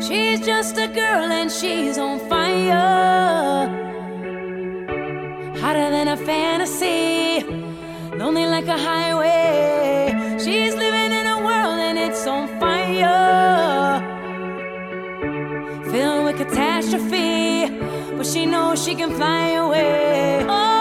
She's just a girl and she's on fire. Hotter than a fantasy, lonely like a highway. She's living in a world and it's on fire. Filled with catastrophe, but she knows she can fly away. Oh.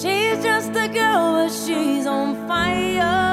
She's just a girl, but she's on fire.